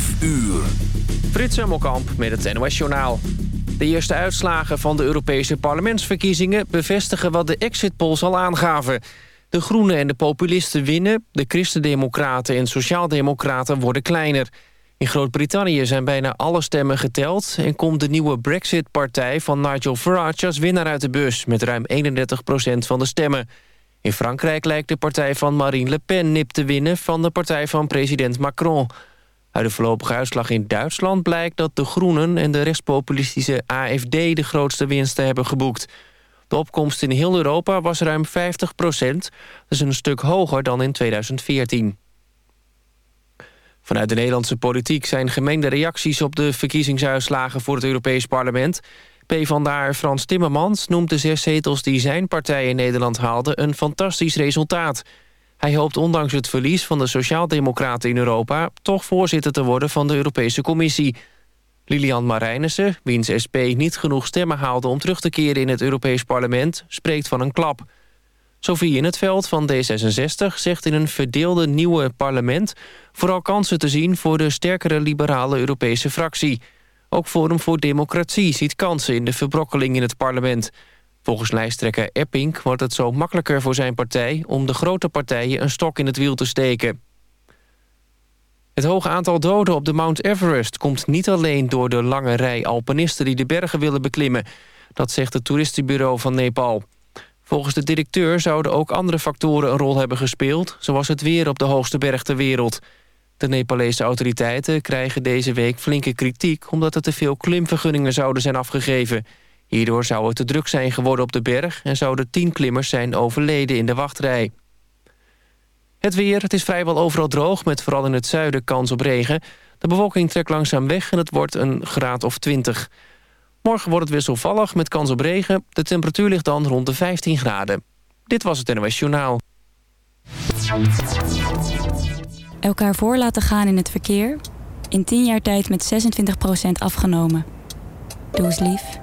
5 uur. Frits Hemmelkamp met het NOS Journaal. De eerste uitslagen van de Europese parlementsverkiezingen... bevestigen wat de exit polls al aangaven. De Groenen en de populisten winnen. De Christendemocraten en Sociaaldemocraten worden kleiner. In Groot-Brittannië zijn bijna alle stemmen geteld... en komt de nieuwe Brexit-partij van Nigel Farage als winnaar uit de bus... met ruim 31% van de stemmen. In Frankrijk lijkt de partij van Marine Le Pen nip te winnen... van de partij van president Macron. Uit de voorlopige uitslag in Duitsland blijkt dat de Groenen... en de rechtspopulistische AFD de grootste winsten hebben geboekt. De opkomst in heel Europa was ruim 50 procent. Is een stuk hoger dan in 2014. Vanuit de Nederlandse politiek zijn gemengde reacties... op de verkiezingsuitslagen voor het Europees Parlement... PvdA Frans Timmermans noemt de zes zetels die zijn partij in Nederland haalde een fantastisch resultaat. Hij hoopt ondanks het verlies van de Sociaaldemocraten in Europa... toch voorzitter te worden van de Europese Commissie. Lilian Marijnissen, wiens SP niet genoeg stemmen haalde... om terug te keren in het Europees Parlement, spreekt van een klap. Sophie in het veld van D66 zegt in een verdeelde nieuwe parlement... vooral kansen te zien voor de sterkere liberale Europese fractie... Ook Forum voor Democratie ziet kansen in de verbrokkeling in het parlement. Volgens lijsttrekker Epping wordt het zo makkelijker voor zijn partij... om de grote partijen een stok in het wiel te steken. Het hoge aantal doden op de Mount Everest komt niet alleen door de lange rij alpinisten die de bergen willen beklimmen. Dat zegt het toeristenbureau van Nepal. Volgens de directeur zouden ook andere factoren een rol hebben gespeeld... zoals het weer op de hoogste berg ter wereld. De Nepalese autoriteiten krijgen deze week flinke kritiek... omdat er te veel klimvergunningen zouden zijn afgegeven. Hierdoor zou het te druk zijn geworden op de berg... en zouden tien klimmers zijn overleden in de wachtrij. Het weer, het is vrijwel overal droog... met vooral in het zuiden kans op regen. De bewolking trekt langzaam weg en het wordt een graad of 20. Morgen wordt het wisselvallig met kans op regen. De temperatuur ligt dan rond de 15 graden. Dit was het NOS Journaal elkaar voor laten gaan in het verkeer... in 10 jaar tijd met 26% afgenomen. Doe eens lief.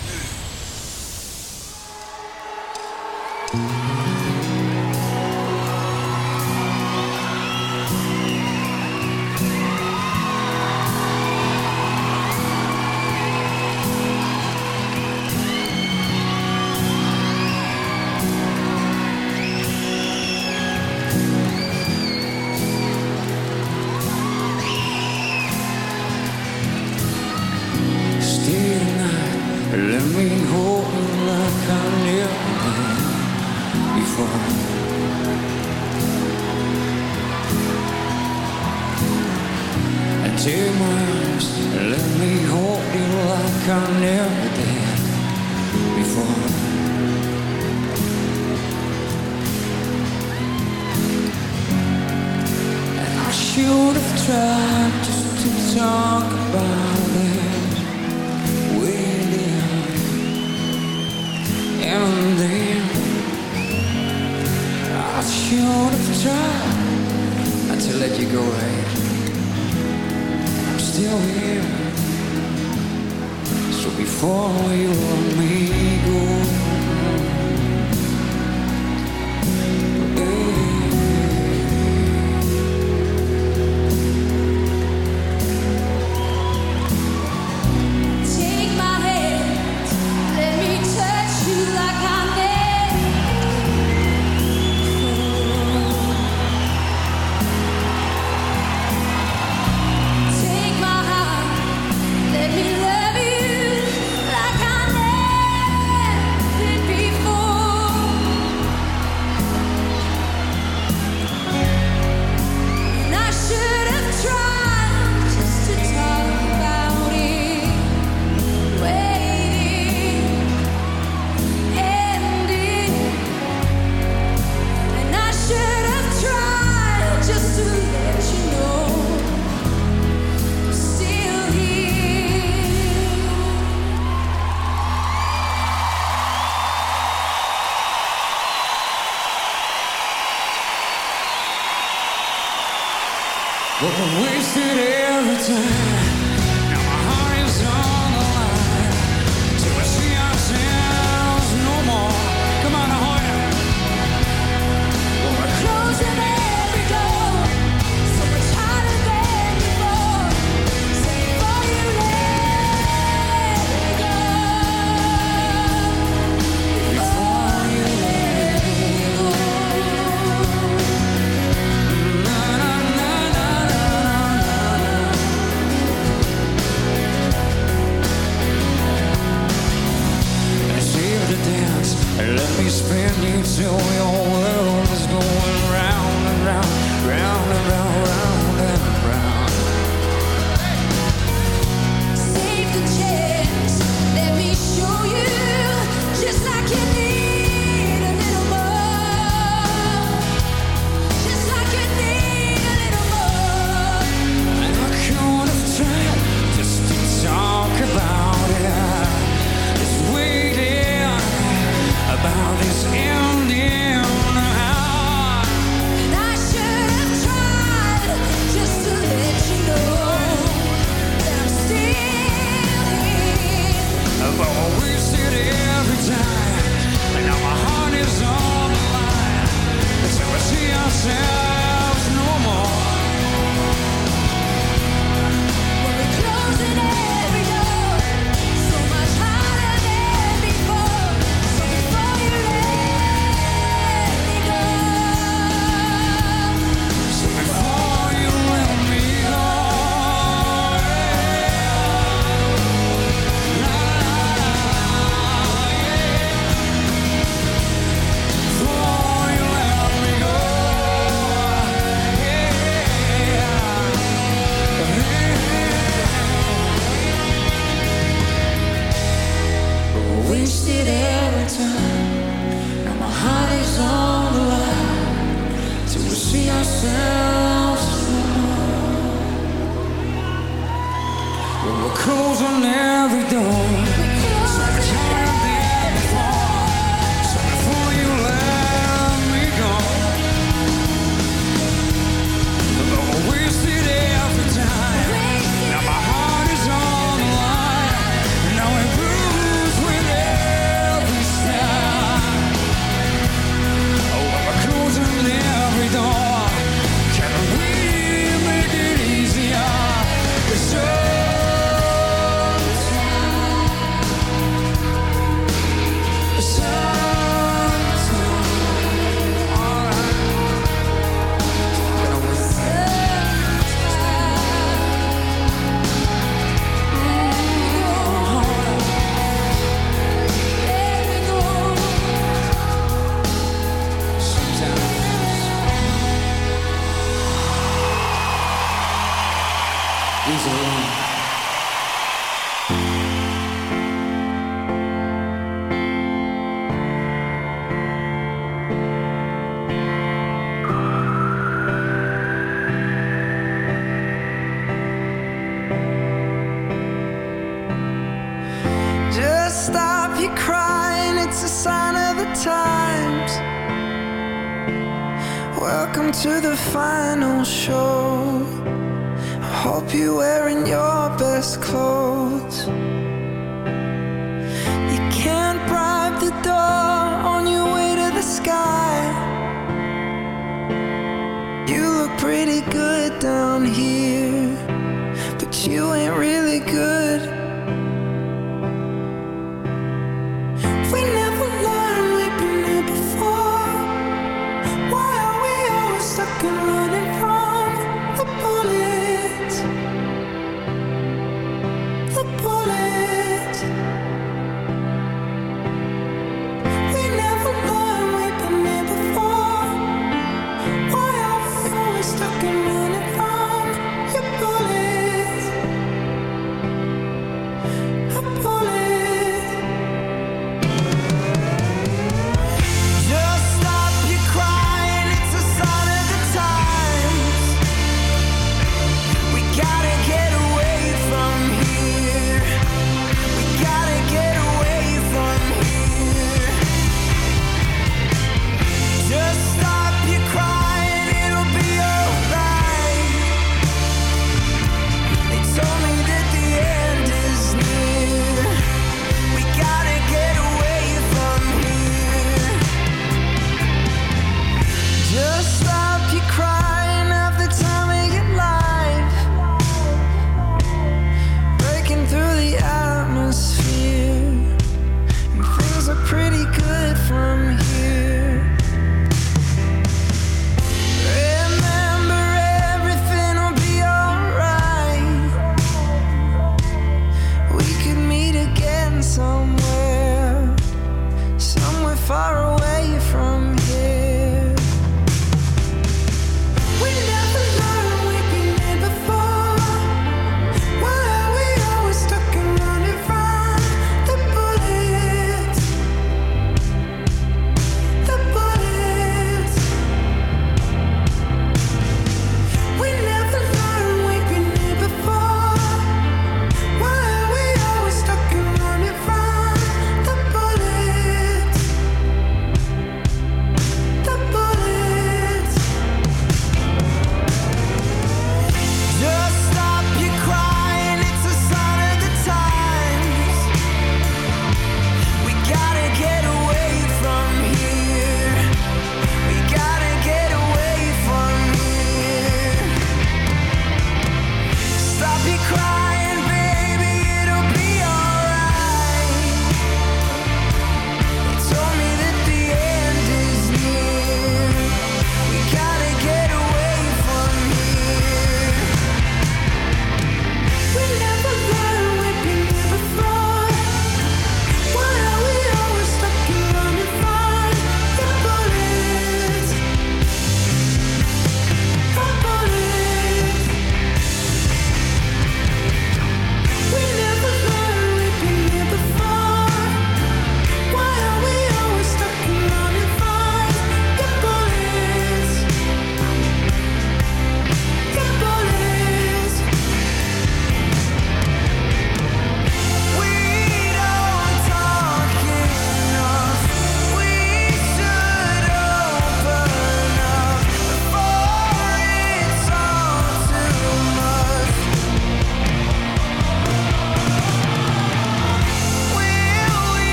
But I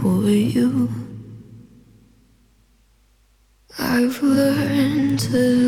for you. I've learned to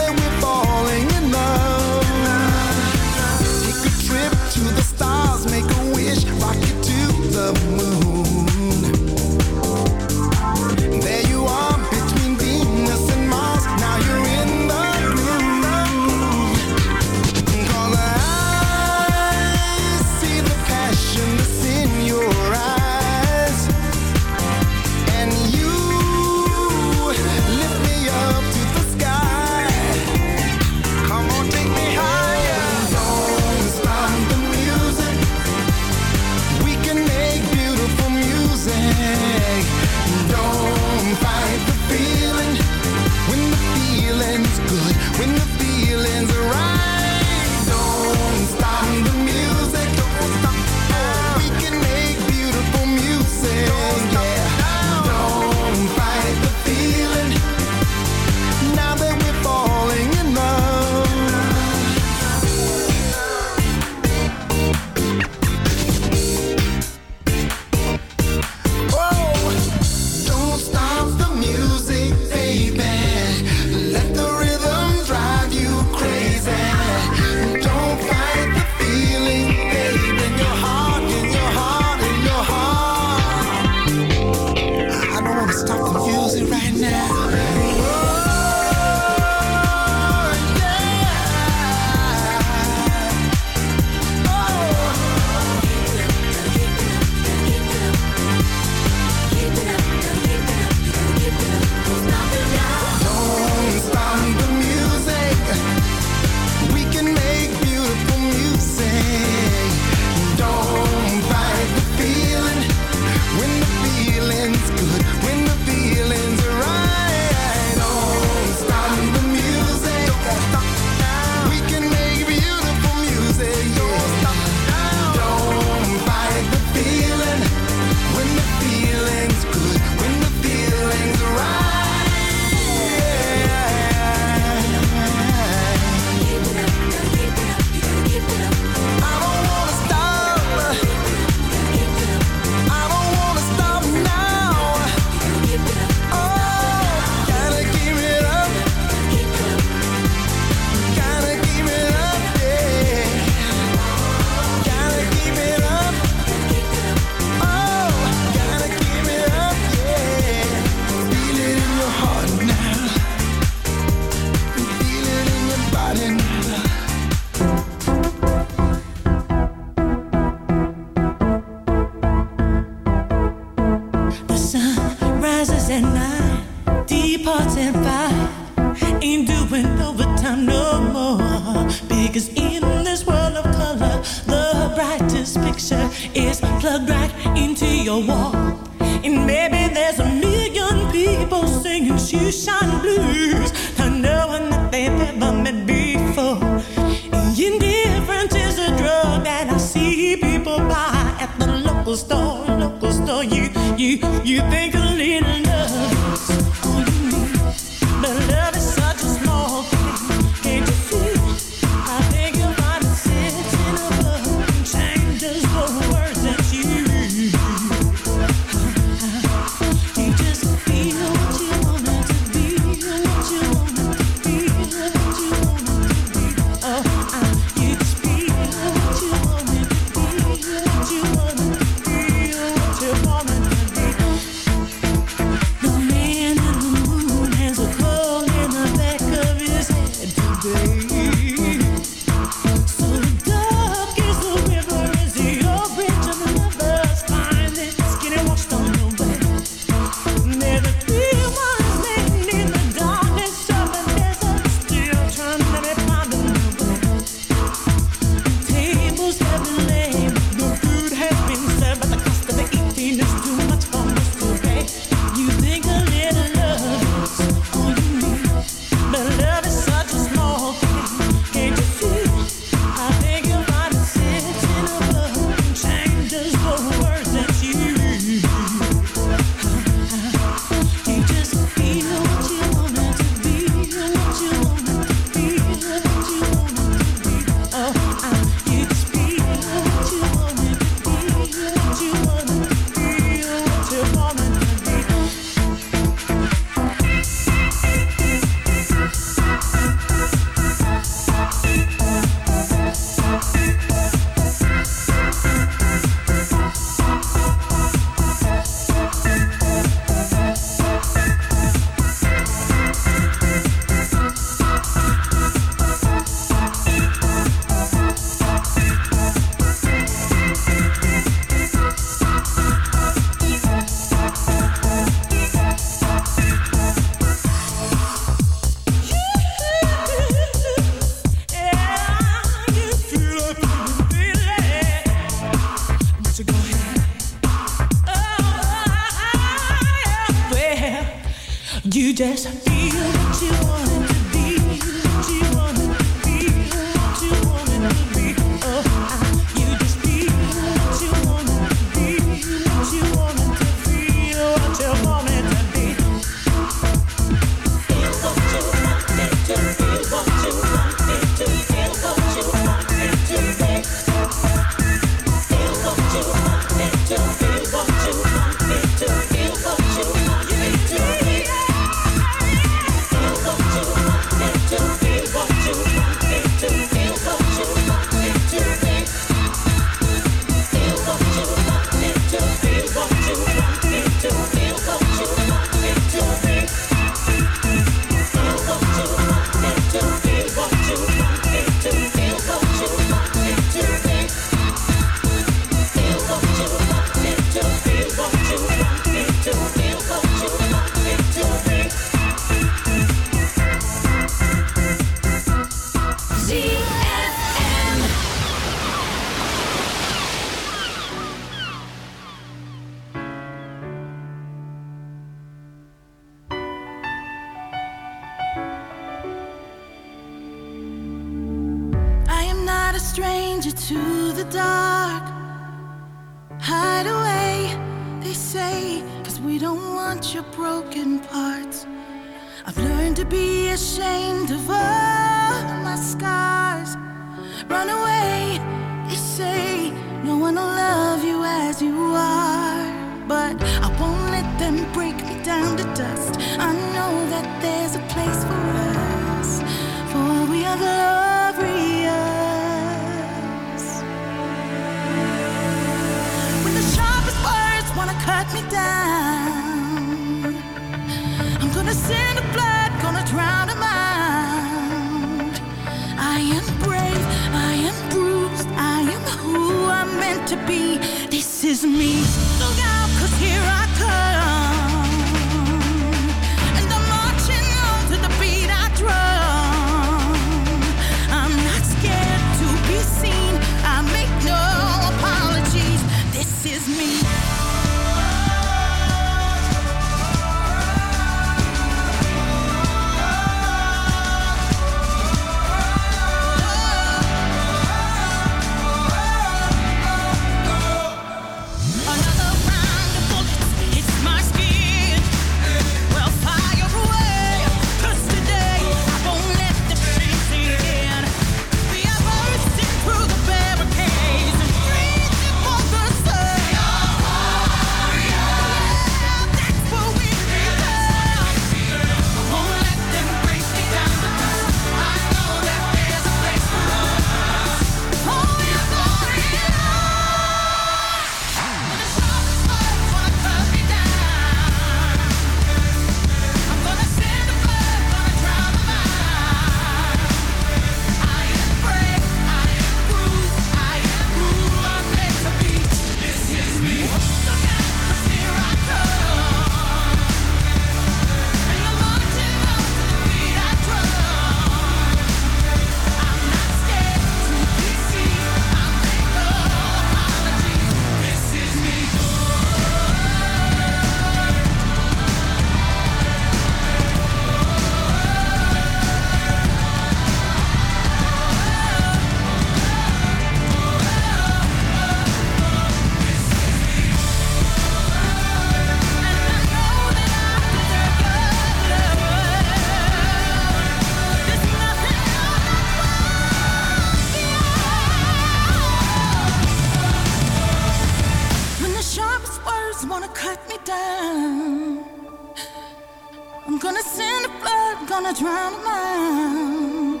In the blood, gonna drown a mind.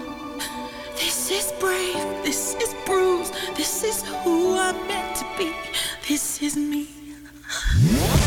This is brave, this is bruised, this is who I'm meant to be, this is me.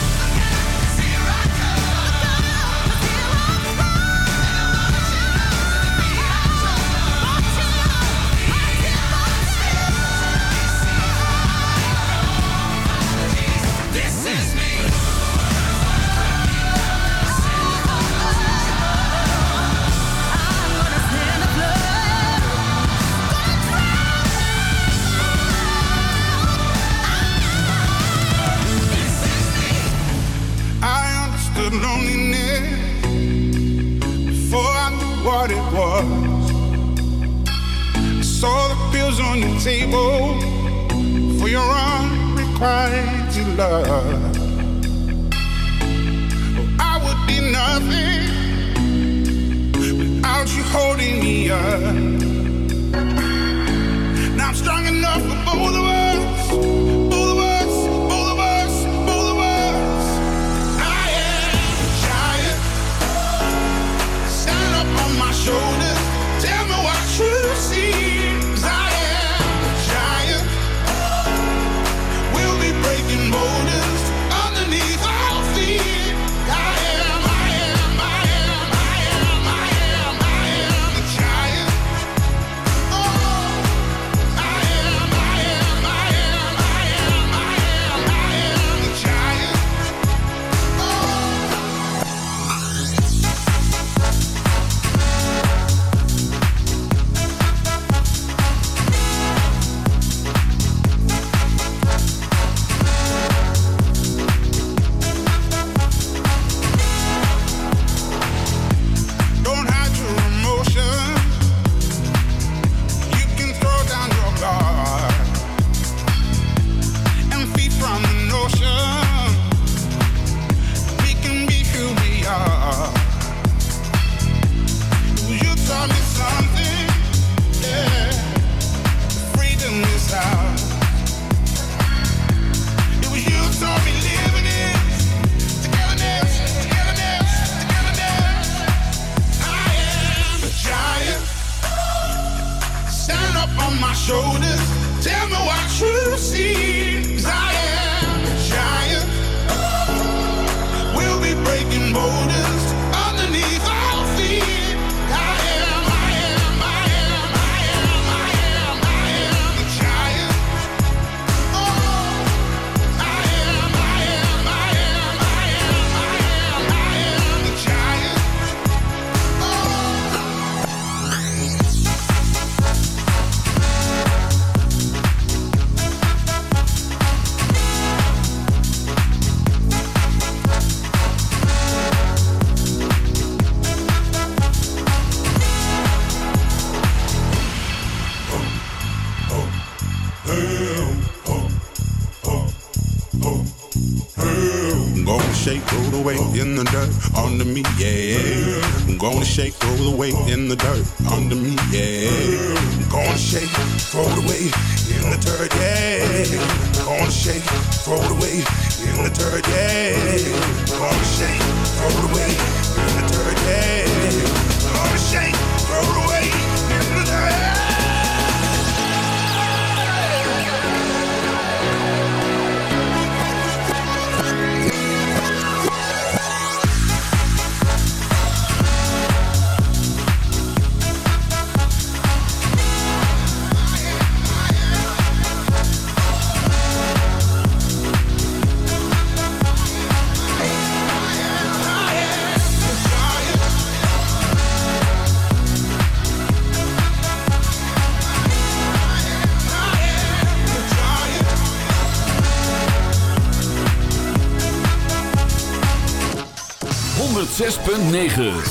9.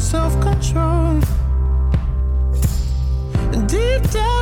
Some self control. Deep down,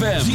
ZFM.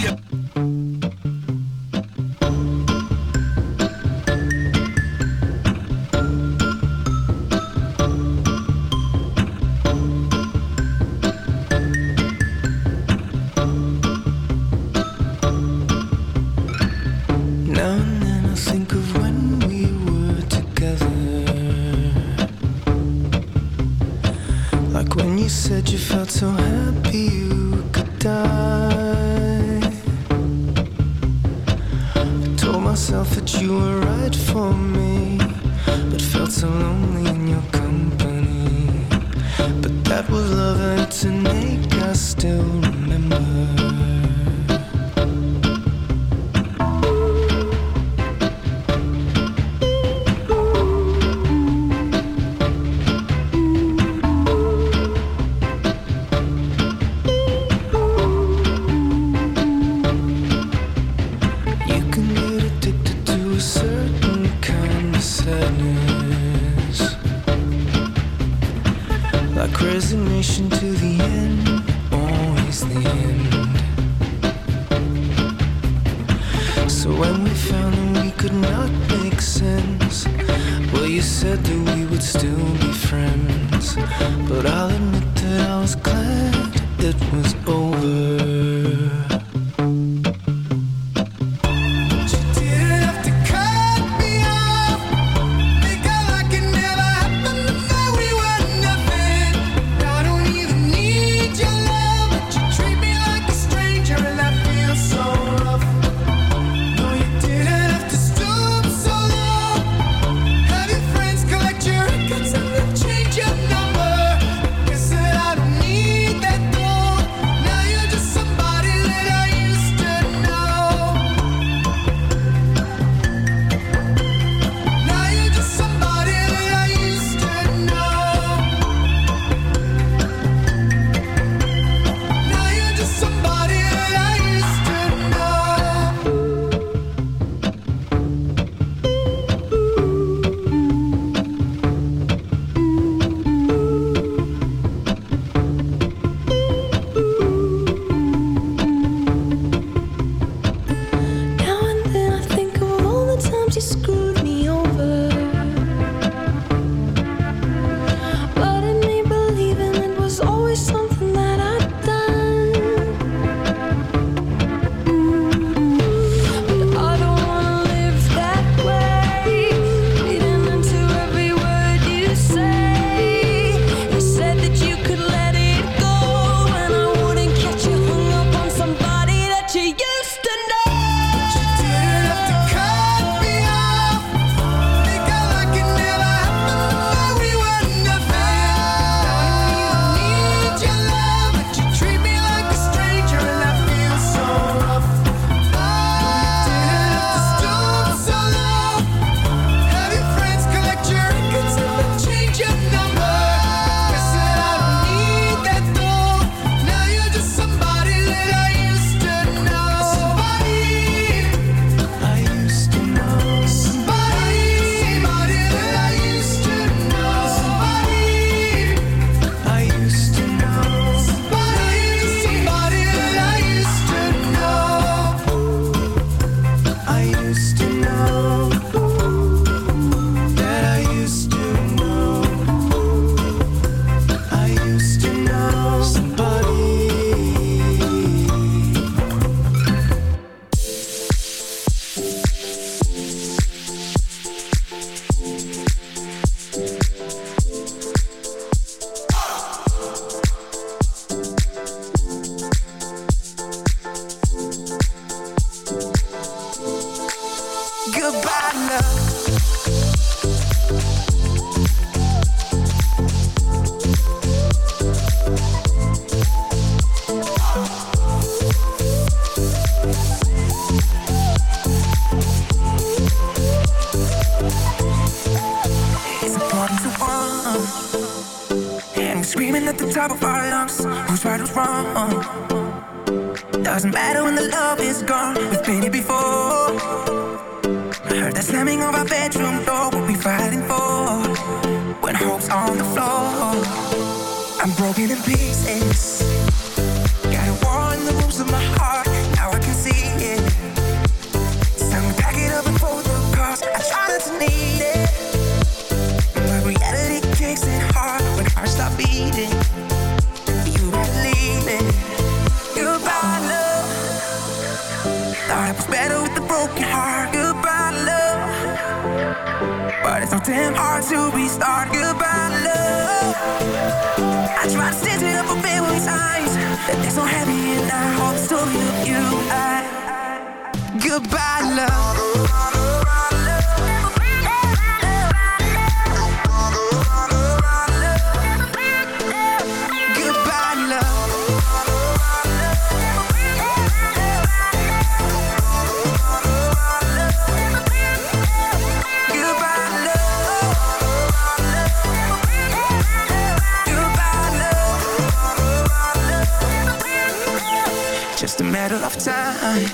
Of time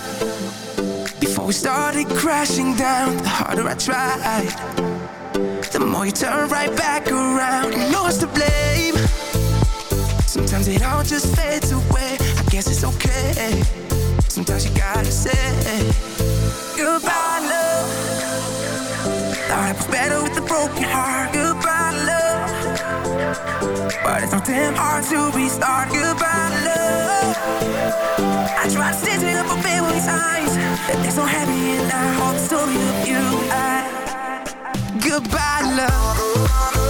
before we started crashing down. The harder I tried, the more you turn right back around. You know it's to blame. Sometimes it all just fades away. I guess it's okay. Sometimes you gotta say goodbye, love. It was better with a broken heart. Goodbye. But it's so damn hard to restart. Goodbye, love. I tried to stitch it up a billion times. It's so heavy and I hope story of you. I, goodbye, love.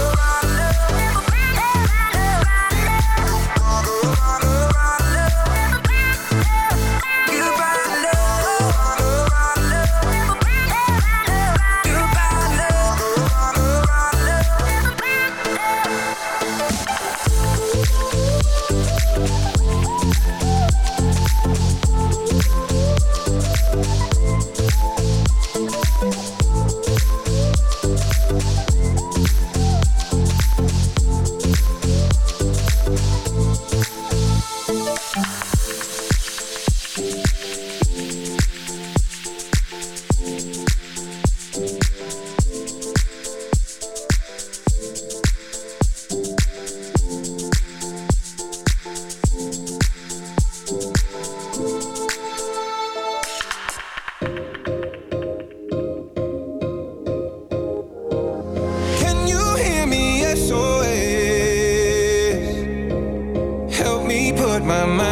My mind